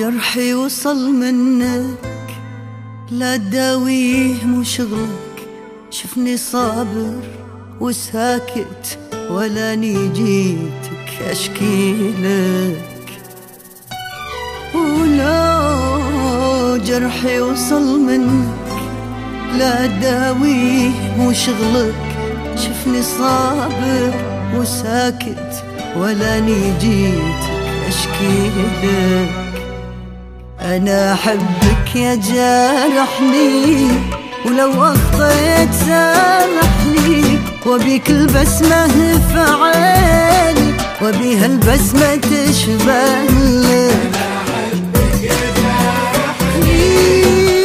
جرحي وصل منك لا تداويه مو شغلك شفني صابر وساكت ولا نيجيتك أشكي لك. ولو جرحي وصل منك لا تداويه مو شغلك شفني صابر وساكت ولا نيجيتك أشكي لك. أنا أحبك يا جارحني ولو أخطيت سامحني. وبيك البسمة في عيني وبيها البسمة تشبه لك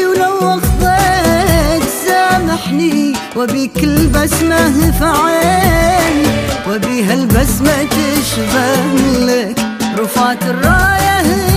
ولو أخطيت سامحني وبيك البسمة في عيني وبيها البسمة تشبه لك رفعت الراية البيضاء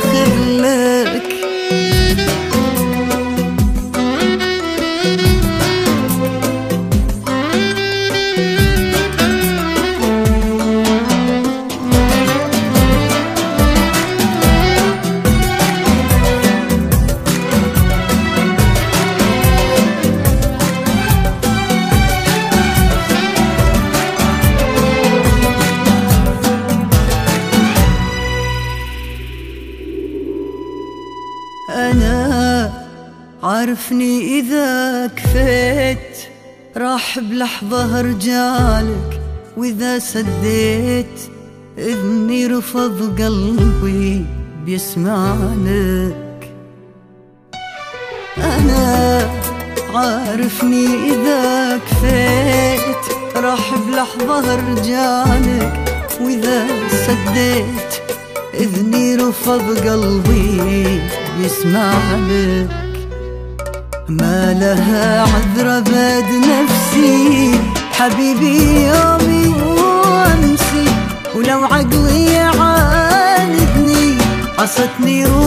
أبخر لك أنا عارفني إذا كفيت راح بلحظة أرجعلك وإذا سديت إذني رفض قلبي بيسمع لك أنا عارفني إذا كفيت راح بلحظة أرجعلك وإذا سديت إذني رفض قلبي يسمع لك ما لها عذر بد نفسي. حبيبي يومي وامسي ولو عقلي يعاندني عصتني روحي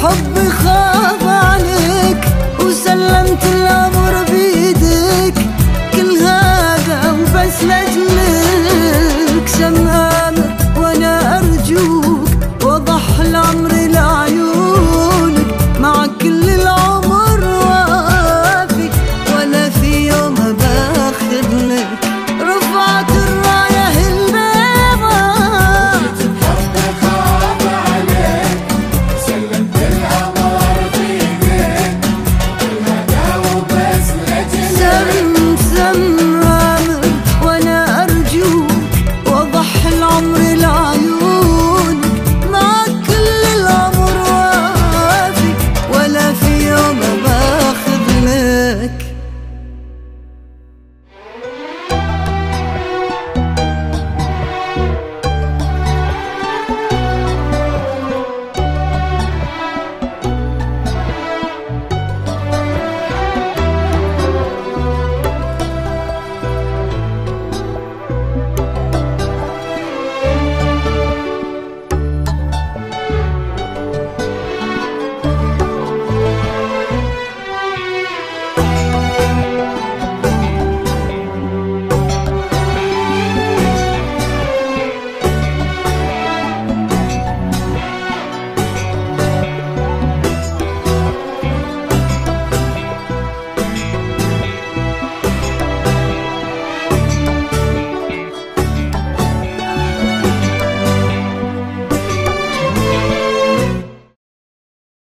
الحب وسلمت الأمر بيدك. كل هذا وبس لجلك